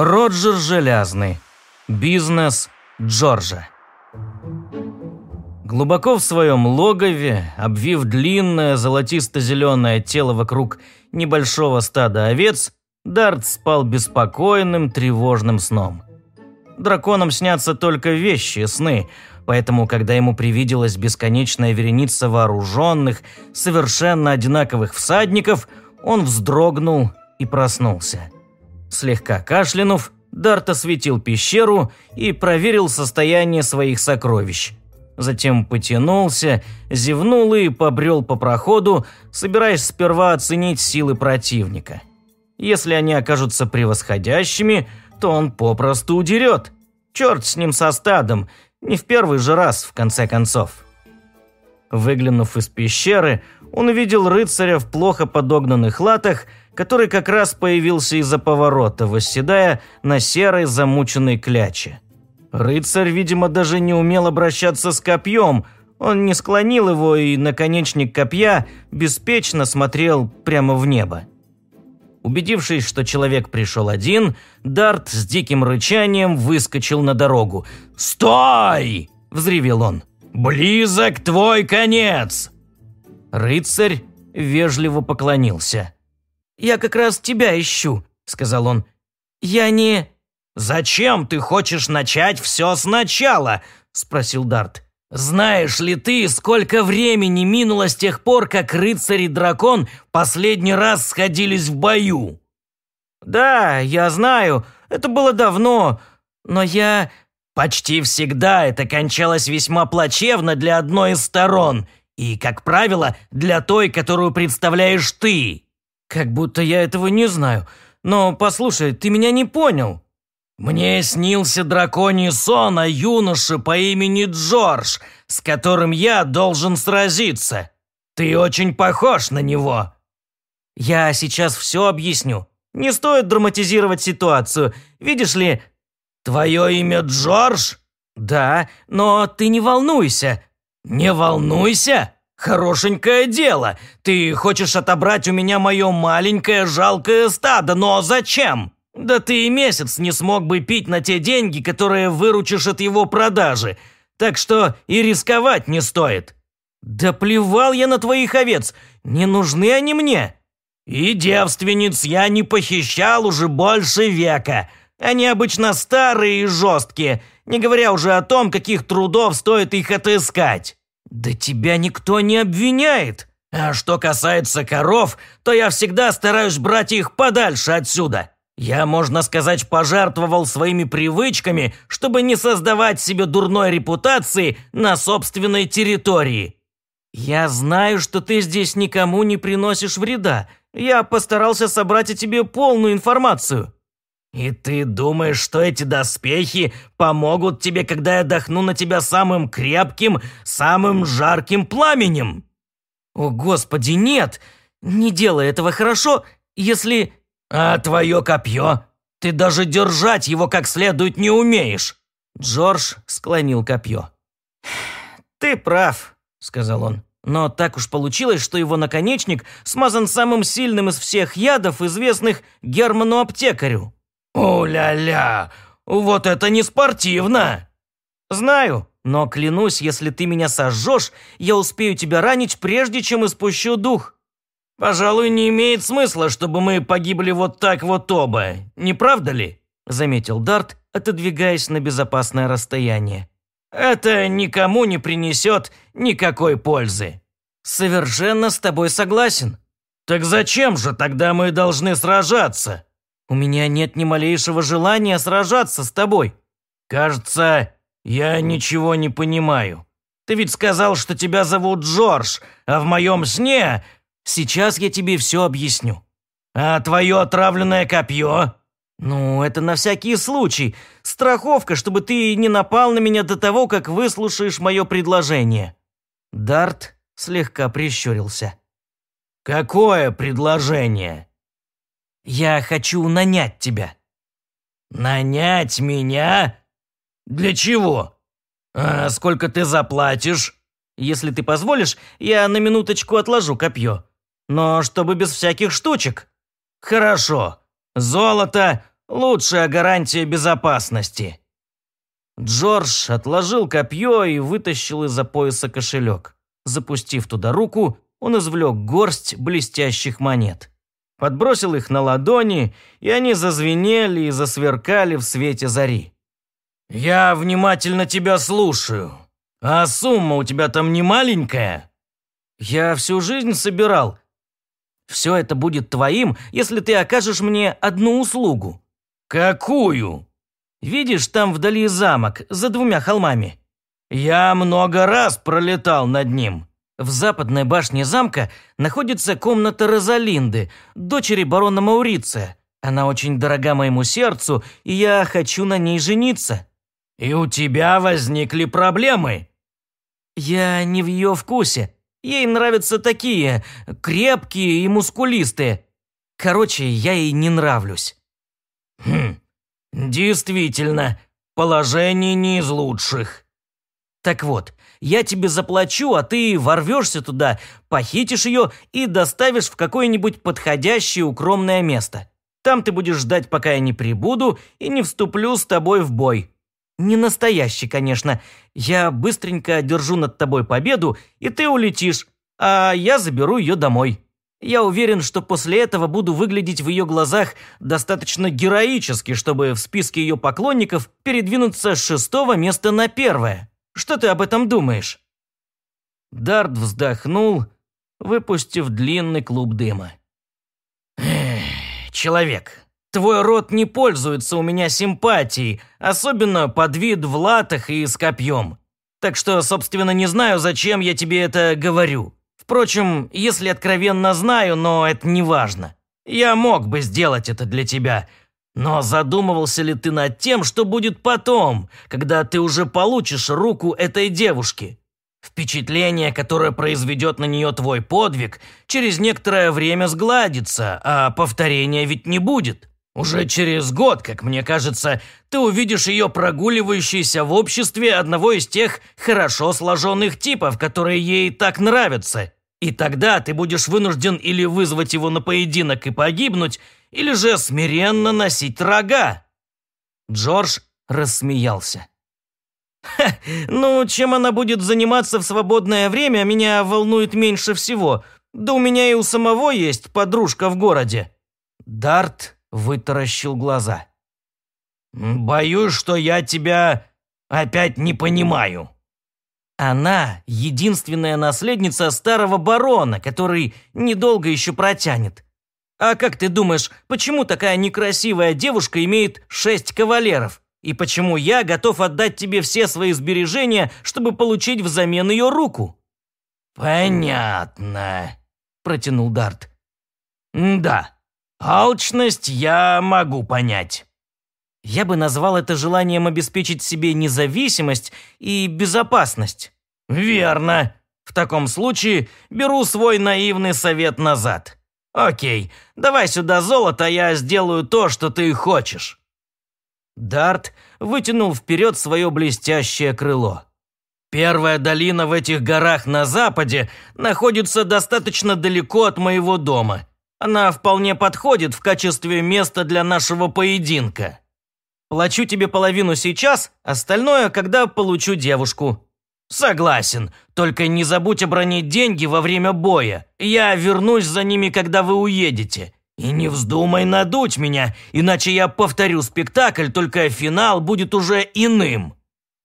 Роджер Железный. Бизнес Джорджа. Глубоко в своем логове, обвив длинное золотисто-зеленое тело вокруг небольшого стада овец, Дарт спал беспокойным, тревожным сном. Драконам снятся только вещи, сны, поэтому, когда ему привиделась бесконечная вереница вооруженных, совершенно одинаковых всадников, он вздрогнул и проснулся. Слегка кашлянув, Дарт осветил пещеру и проверил состояние своих сокровищ. Затем потянулся, зевнул и побрел по проходу, собираясь сперва оценить силы противника. Если они окажутся превосходящими, то он попросту удерет. Черт с ним со стадом, не в первый же раз, в конце концов. Выглянув из пещеры, он увидел рыцаря в плохо подогнанных латах, который как раз появился из-за поворота, восседая на серой замученной кляче. Рыцарь, видимо, даже не умел обращаться с копьем, он не склонил его, и наконечник копья беспечно смотрел прямо в небо. Убедившись, что человек пришел один, Дарт с диким рычанием выскочил на дорогу. «Стой!» – взревел он. «Близок твой конец!» Рыцарь вежливо поклонился. «Я как раз тебя ищу», – сказал он. «Я не...» «Зачем ты хочешь начать все сначала?» – спросил Дарт. «Знаешь ли ты, сколько времени минуло с тех пор, как рыцарь и дракон последний раз сходились в бою?» «Да, я знаю, это было давно, но я...» «Почти всегда это кончалось весьма плачевно для одной из сторон, и, как правило, для той, которую представляешь ты». «Как будто я этого не знаю. Но послушай, ты меня не понял». «Мне снился драконий сон о юноше по имени Джордж, с которым я должен сразиться. Ты очень похож на него». «Я сейчас все объясню. Не стоит драматизировать ситуацию. Видишь ли...» «Твое имя Джордж?» «Да, но ты не волнуйся». «Не волнуйся? Хорошенькое дело. Ты хочешь отобрать у меня мое маленькое жалкое стадо, но зачем?» Да ты и месяц не смог бы пить на те деньги, которые выручишь от его продажи. Так что и рисковать не стоит. Да плевал я на твоих овец. Не нужны они мне. И девственниц я не похищал уже больше века. Они обычно старые и жесткие, не говоря уже о том, каких трудов стоит их отыскать. Да тебя никто не обвиняет. А что касается коров, то я всегда стараюсь брать их подальше отсюда. Я, можно сказать, пожертвовал своими привычками, чтобы не создавать себе дурной репутации на собственной территории. Я знаю, что ты здесь никому не приносишь вреда. Я постарался собрать о тебе полную информацию. И ты думаешь, что эти доспехи помогут тебе, когда я дохну на тебя самым крепким, самым жарким пламенем? О, господи, нет! Не делай этого хорошо, если «А твое копье? Ты даже держать его как следует не умеешь!» Джордж склонил копье. «Ты прав», — сказал он. «Но так уж получилось, что его наконечник смазан самым сильным из всех ядов, известных Герману-аптекарю». «О-ля-ля! Вот это не спортивно!» «Знаю, но клянусь, если ты меня сожжешь, я успею тебя ранить, прежде чем испущу дух». «Пожалуй, не имеет смысла, чтобы мы погибли вот так вот оба, не правда ли?» Заметил Дарт, отодвигаясь на безопасное расстояние. «Это никому не принесет никакой пользы». «Совершенно с тобой согласен». «Так зачем же тогда мы должны сражаться?» «У меня нет ни малейшего желания сражаться с тобой». «Кажется, я ничего не понимаю. Ты ведь сказал, что тебя зовут Джордж, а в моем сне Сейчас я тебе все объясню». «А твое отравленное копье?» «Ну, это на всякий случай. Страховка, чтобы ты не напал на меня до того, как выслушаешь мое предложение». Дарт слегка прищурился. «Какое предложение?» «Я хочу нанять тебя». «Нанять меня? Для чего? А сколько ты заплатишь?» «Если ты позволишь, я на минуточку отложу копье. Но чтобы без всяких штучек. Хорошо. Золото, Лучшая гарантия безопасности». Джордж отложил копье и вытащил из-за пояса кошелек. Запустив туда руку, он извлек горсть блестящих монет. Подбросил их на ладони, и они зазвенели и засверкали в свете зари. «Я внимательно тебя слушаю. А сумма у тебя там не маленькая?» «Я всю жизнь собирал. Все это будет твоим, если ты окажешь мне одну услугу». «Какую?» «Видишь, там вдали замок, за двумя холмами». «Я много раз пролетал над ним. В западной башне замка находится комната Розалинды, дочери барона Мауриция. Она очень дорога моему сердцу, и я хочу на ней жениться». «И у тебя возникли проблемы?» «Я не в ее вкусе. Ей нравятся такие, крепкие и мускулистые. Короче, я ей не нравлюсь». «Хм, действительно, положение не из лучших». «Так вот, я тебе заплачу, а ты ворвешься туда, похитишь ее и доставишь в какое-нибудь подходящее укромное место. Там ты будешь ждать, пока я не прибуду и не вступлю с тобой в бой. Не настоящий, конечно. Я быстренько одержу над тобой победу, и ты улетишь, а я заберу ее домой. Я уверен, что после этого буду выглядеть в ее глазах достаточно героически, чтобы в списке ее поклонников передвинуться с шестого места на первое. Что ты об этом думаешь?» Дарт вздохнул, выпустив длинный клуб дыма. «Человек, твой род не пользуется у меня симпатией, особенно под вид в латах и с копьем. Так что, собственно, не знаю, зачем я тебе это говорю. Впрочем, если откровенно знаю, но это не важно. Я мог бы сделать это для тебя, но задумывался ли ты над тем, что будет потом, когда ты уже получишь руку этой девушки? Впечатление, которое произведет на нее твой подвиг, через некоторое время сгладится, а повторения ведь не будет. Уже через год, как мне кажется, ты увидишь ее прогуливающейся в обществе одного из тех хорошо сложенных типов, которые ей так нравятся. И тогда ты будешь вынужден или вызвать его на поединок и погибнуть, или же смиренно носить рога?» Джордж рассмеялся. «Ну, чем она будет заниматься в свободное время, меня волнует меньше всего. Да у меня и у самого есть подружка в городе». Дарт вытаращил глаза. «Боюсь, что я тебя опять не понимаю». Она – единственная наследница старого барона, который недолго еще протянет. А как ты думаешь, почему такая некрасивая девушка имеет шесть кавалеров? И почему я готов отдать тебе все свои сбережения, чтобы получить взамен ее руку?» «Понятно», – протянул Дарт. «Да, алчность я могу понять». Я бы назвал это желанием обеспечить себе независимость и безопасность. «Верно. В таком случае беру свой наивный совет назад. «Окей, давай сюда золото, а я сделаю то, что ты хочешь». Дарт вытянул вперед свое блестящее крыло. «Первая долина в этих горах на западе находится достаточно далеко от моего дома. Она вполне подходит в качестве места для нашего поединка. Плачу тебе половину сейчас, остальное, когда получу девушку», «Согласен, только не забудь обронить деньги во время боя. Я вернусь за ними, когда вы уедете. И не вздумай надуть меня, иначе я повторю спектакль, только финал будет уже иным».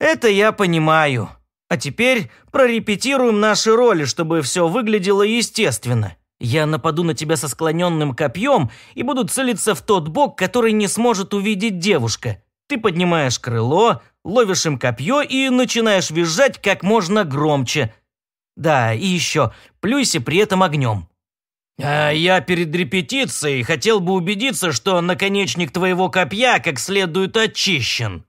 «Это я понимаю. А теперь прорепетируем наши роли, чтобы все выглядело естественно. Я нападу на тебя со склоненным копьем и буду целиться в тот бок, который не сможет увидеть девушка. Ты поднимаешь крыло, ловишь им копье и начинаешь визжать как можно громче. Да, и еще, плюйся при этом огнем. А я перед репетицией хотел бы убедиться, что наконечник твоего копья как следует очищен.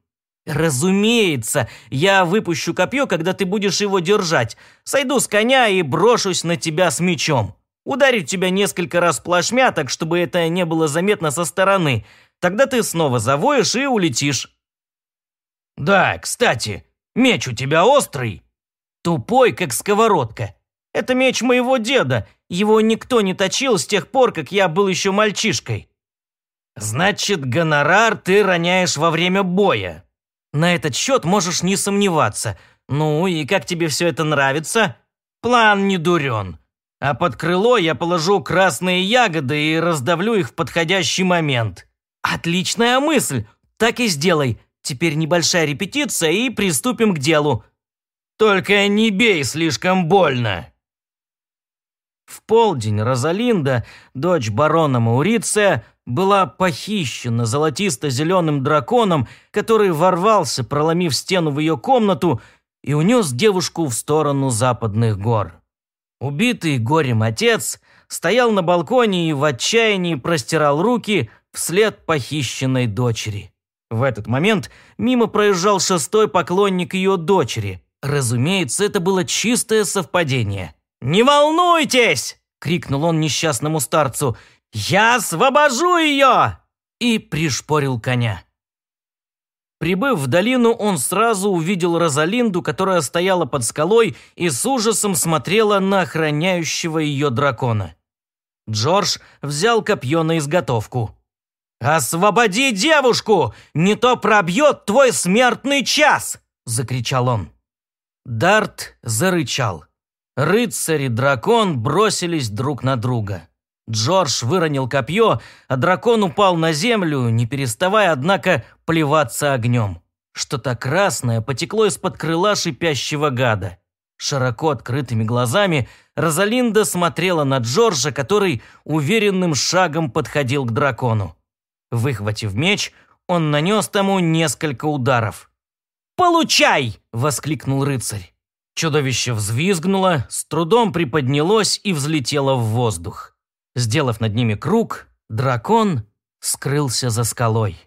Разумеется, я выпущу копье, когда ты будешь его держать. Сойду с коня и брошусь на тебя с мечом. Ударю тебя несколько раз плашмя, так чтобы это не было заметно со стороны. Тогда ты снова завоешь и улетишь. «Да, кстати, меч у тебя острый?» «Тупой, как сковородка. Это меч моего деда. Его никто не точил с тех пор, как я был еще мальчишкой». Значит, гонорар ты роняешь во время боя. На этот счет можешь не сомневаться. Ну и как тебе все это нравится? План не дурен. А под крыло я положу красные ягоды и раздавлю их в подходящий момент. Отличная мысль. Так и сделай. Теперь небольшая репетиция и приступим к делу. Только не бей слишком больно. В полдень Розалинда, дочь барона Мауриция, была похищена золотисто-зеленым драконом, который ворвался, проломив стену в ее комнату, и унес девушку в сторону западных гор. Убитый горем отец стоял на балконе и в отчаянии простирал руки вслед похищенной дочери. В этот момент мимо проезжал шестой поклонник ее дочери. Разумеется, это было чистое совпадение. «Не волнуйтесь!» – крикнул он несчастному старцу. «Я освобожу ее!» И пришпорил коня. Прибыв в долину, он сразу увидел Розалинду, которая стояла под скалой и с ужасом смотрела на охраняющего ее дракона. Джордж взял копье на изготовку. «Освободи девушку! Не то пробьет твой смертный час!» – закричал он. Дарт зарычал. Рыцарь и дракон бросились друг на друга. Джордж выронил копье, а дракон упал на землю, не переставая, однако, плеваться огнем. Что-то красное потекло из-под крыла шипящего гада. Широко открытыми глазами Розалинда смотрела на Джорджа, который уверенным шагом подходил к дракону. Выхватив меч, он нанес тому несколько ударов. «Получай!» – воскликнул рыцарь. Чудовище взвизгнуло, с трудом приподнялось и взлетело в воздух. Сделав над ними круг, дракон скрылся за скалой.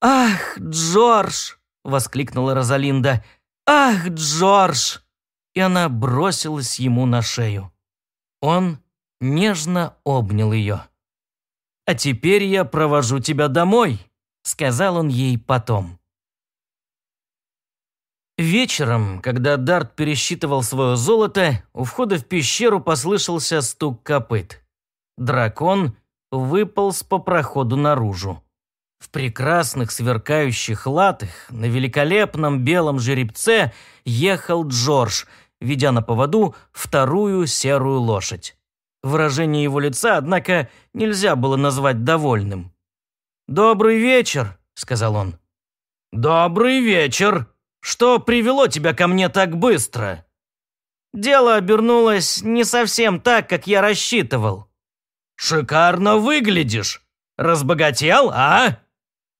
«Ах, Джордж!» – воскликнула Розалинда. «Ах, Джордж!» И она бросилась ему на шею. Он нежно обнял ее. «А теперь я провожу тебя домой», – сказал он ей потом. Вечером, когда Дарт пересчитывал свое золото, у входа в пещеру послышался стук копыт. Дракон выполз по проходу наружу. В прекрасных сверкающих латах на великолепном белом жеребце ехал Джордж, ведя на поводу вторую серую лошадь. Выражение его лица, однако, нельзя было назвать довольным. «Добрый вечер», — сказал он. «Добрый вечер», что привело тебя ко мне так быстро?» «Дело обернулось не совсем так, как я рассчитывал». «Шикарно выглядишь. Разбогател, а?»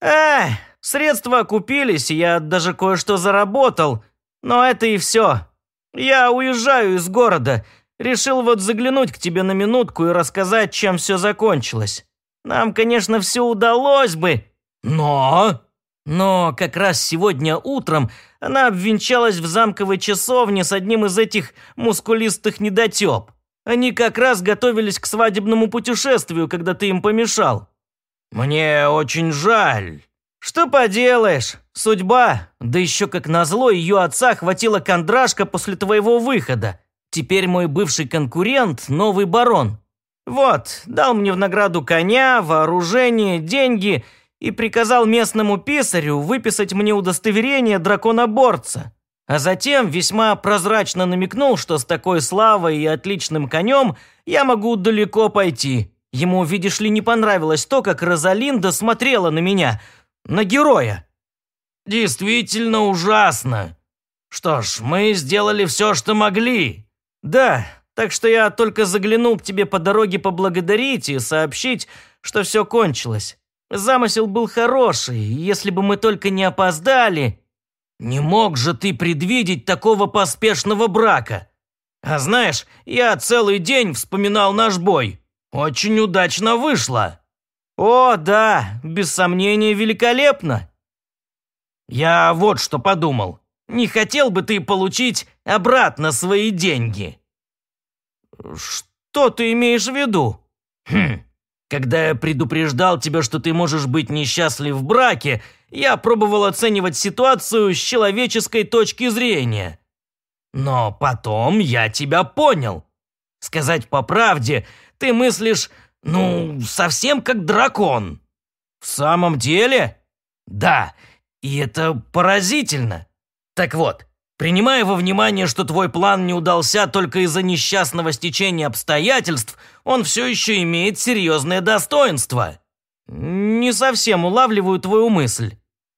«Эх, средства окупились, я даже кое-что заработал. Но это и все. Я уезжаю из города. Решил вот заглянуть к тебе на минутку и рассказать, чем все закончилось. Нам, конечно, все удалось бы, но...» Но как раз сегодня утром она обвенчалась в замковой часовне с одним из этих мускулистых недотеп. Они как раз готовились к свадебному путешествию, когда ты им помешал. Мне очень жаль. Что поделаешь, судьба. Да еще как назло ее отца хватила кондрашка после твоего выхода. Теперь мой бывший конкурент – новый барон. Вот, дал мне в награду коня, вооружение, деньги – и приказал местному писарю выписать мне удостоверение драконоборца. А затем весьма прозрачно намекнул, что с такой славой и отличным конем я могу далеко пойти. Ему, видишь ли, не понравилось то, как Розалинда смотрела на меня, на героя. Действительно ужасно. Что ж, мы сделали все, что могли. Да, так что я только заглянул к тебе по дороге поблагодарить и сообщить, что все кончилось. Замысел был хороший, если бы мы только не опоздали. Не мог же ты предвидеть такого поспешного брака. А знаешь, я целый день вспоминал наш бой. Очень удачно вышло. О, да, без сомнения, великолепно. Я вот что подумал. Не хотел бы ты получить обратно свои деньги? Что ты имеешь в виду? Хм, когда я предупреждал тебя, что ты можешь быть несчастлив в браке, я пробовал оценивать ситуацию с человеческой точки зрения. Но потом я тебя понял. Сказать по правде, ты мыслишь, ну, совсем как дракон. В самом деле? Да, и это поразительно. Так вот, принимая во внимание, что твой план не удался только из-за несчастного стечения обстоятельств, он все еще имеет серьезное достоинство. Не совсем улавливаю твою мысль.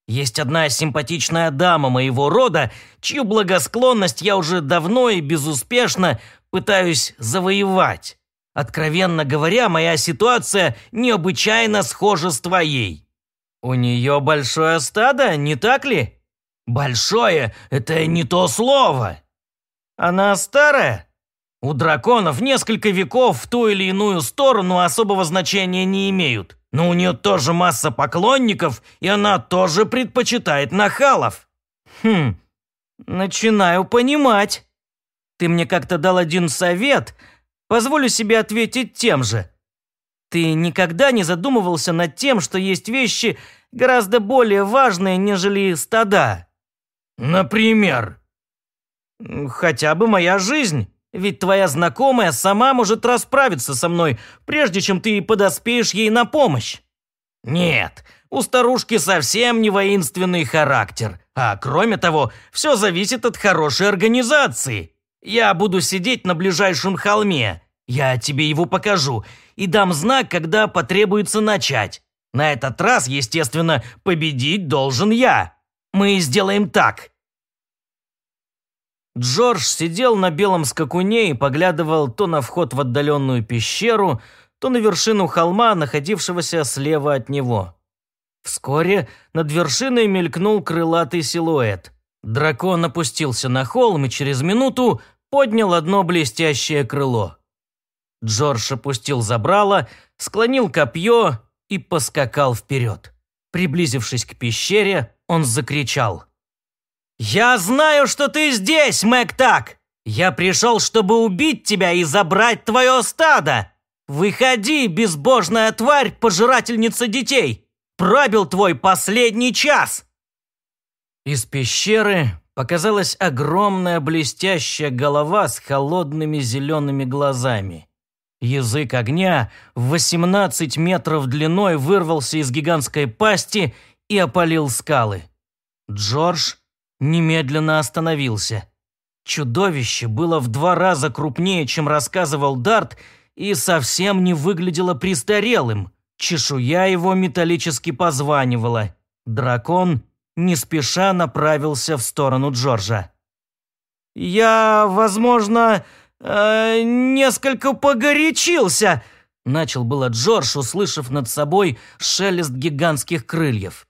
Есть одна симпатичная дама моего рода, чью благосклонность я уже давно и безуспешно пытаюсь завоевать. Откровенно говоря, моя ситуация необычайно схожа с твоей. У нее большое стадо, не так ли? Большое – это не то слово. Она старая? У драконов несколько веков в ту или иную сторону особого значения не имеют. Но у нее тоже масса поклонников, и она тоже предпочитает нахалов. Хм, начинаю понимать. Ты мне как-то дал один совет, позволю себе ответить тем же. Ты никогда не задумывался над тем, что есть вещи гораздо более важные, нежели стада? Например? Хотя бы моя жизнь. Ведь твоя знакомая сама может расправиться со мной, прежде чем ты подоспеешь ей на помощь. Нет, у старушки совсем не воинственный характер. А кроме того, все зависит от хорошей организации. Я буду сидеть на ближайшем холме. Я тебе его покажу и дам знак, когда потребуется начать. На этот раз, естественно, победить должен я. Мы сделаем так. Джордж сидел на белом скакуне и поглядывал то на вход в отдаленную пещеру, то на вершину холма, находившегося слева от него. Вскоре над вершиной мелькнул крылатый силуэт. Дракон опустился на холм и через минуту поднял одно блестящее крыло. Джордж опустил забрало, склонил копье и поскакал вперед. Приблизившись к пещере, он закричал – «Я знаю, что ты здесь, Мэг Я пришел, чтобы убить тебя и забрать твое стадо! Выходи, безбожная тварь, пожирательница детей! Пробил твой последний час!» Из пещеры показалась огромная блестящая голова с холодными зелеными глазами. Язык огня в 18 метров длиной вырвался из гигантской пасти и опалил скалы. Джордж немедленно остановился. Чудовище было в два раза крупнее, чем рассказывал Дарт, и совсем не выглядело престарелым. Чешуя его металлически позванивала. Дракон не спеша направился в сторону Джорджа. «Я, возможно, э, несколько погорячился», – начал было Джордж, услышав над собой шелест гигантских крыльев.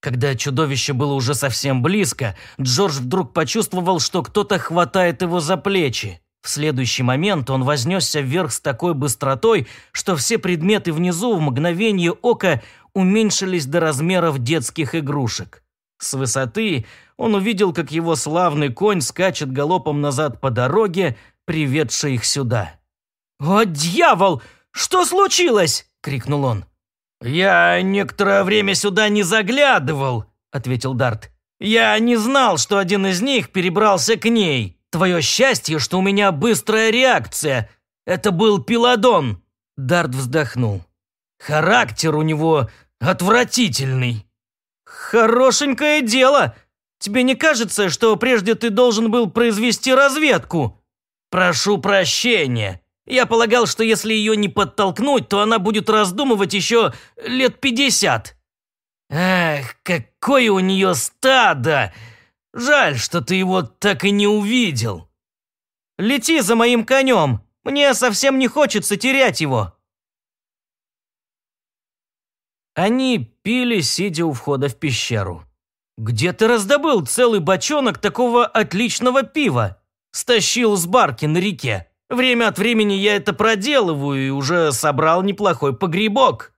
Когда чудовище было уже совсем близко, Джордж вдруг почувствовал, что кто-то хватает его за плечи. В следующий момент он вознесся вверх с такой быстротой, что все предметы внизу в мгновение ока уменьшились до размеров детских игрушек. С высоты он увидел, как его славный конь скачет галопом назад по дороге, приведшей их сюда. «О, дьявол! Что случилось?» – крикнул он. «Я некоторое время сюда не заглядывал», – ответил Дарт. «Я не знал, что один из них перебрался к ней. Твое счастье, что у меня быстрая реакция. Это был Пиладон». Дарт вздохнул. «Характер у него отвратительный». «Хорошенькое дело. Тебе не кажется, что прежде ты должен был произвести разведку?» «Прошу прощения. Я полагал, что если ее не подтолкнуть, то она будет раздумывать еще лет пятьдесят. Эх, какое у нее стадо! Жаль, что ты его так и не увидел. Лети за моим конем, мне совсем не хочется терять его. Они пили, сидя у входа в пещеру. «Где ты раздобыл целый бочонок такого отличного пива?» «Стащил с барки на реке». Время от времени я это проделываю и уже собрал неплохой погребок.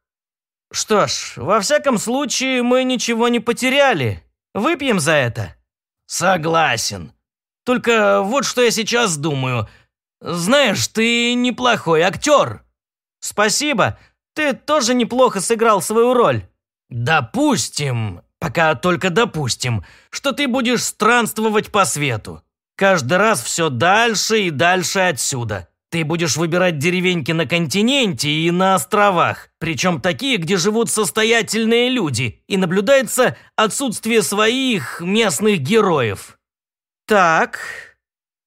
Что ж, во всяком случае, мы ничего не потеряли. Выпьем за это? Согласен. Только вот что я сейчас думаю. Знаешь, ты неплохой актер. Спасибо. Ты тоже неплохо сыграл свою роль. Допустим, пока только допустим, что ты будешь странствовать по свету. Каждый раз все дальше и дальше отсюда. Ты будешь выбирать деревеньки на континенте и на островах, причем такие, где живут состоятельные люди, и наблюдается отсутствие своих местных героев. Так,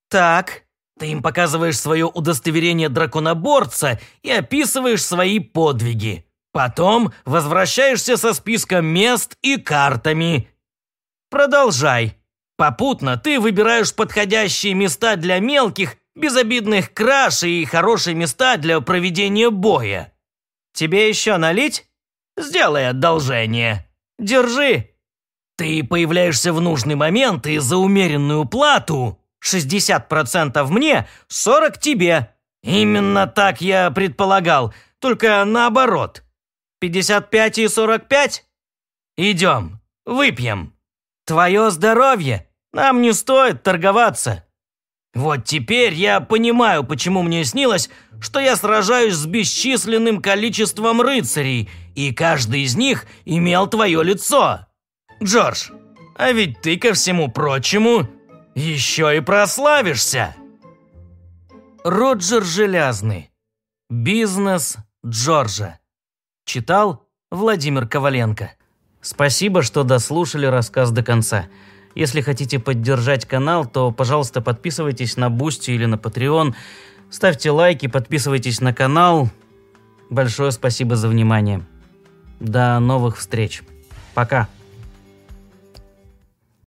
так. Ты им показываешь свое удостоверение драконоборца и описываешь свои подвиги. Потом возвращаешься со списком мест и картами. Продолжай. Попутно ты выбираешь подходящие места для мелких безобидных краш и хорошие места для проведения боя. Тебе еще налить? Сделай одолжение. Держи. Ты появляешься в нужный момент и за умеренную плату 60% мне, 40% тебе. Именно так я предполагал, только наоборот. 55 и 45? Идем, выпьем. Твое здоровье. Нам не стоит торговаться. Вот теперь я понимаю, почему мне снилось, что я сражаюсь с бесчисленным количеством рыцарей, и каждый из них имел твое лицо. Джордж, а ведь ты, ко всему прочему, еще и прославишься. Роджер Желязный. Бизнес Джорджа. Читал Владимир Коваленко. Спасибо, что дослушали рассказ до конца. Если хотите поддержать канал, то, пожалуйста, подписывайтесь на Бусти или на Patreon. Ставьте лайки, подписывайтесь на канал. Большое спасибо за внимание. До новых встреч. Пока.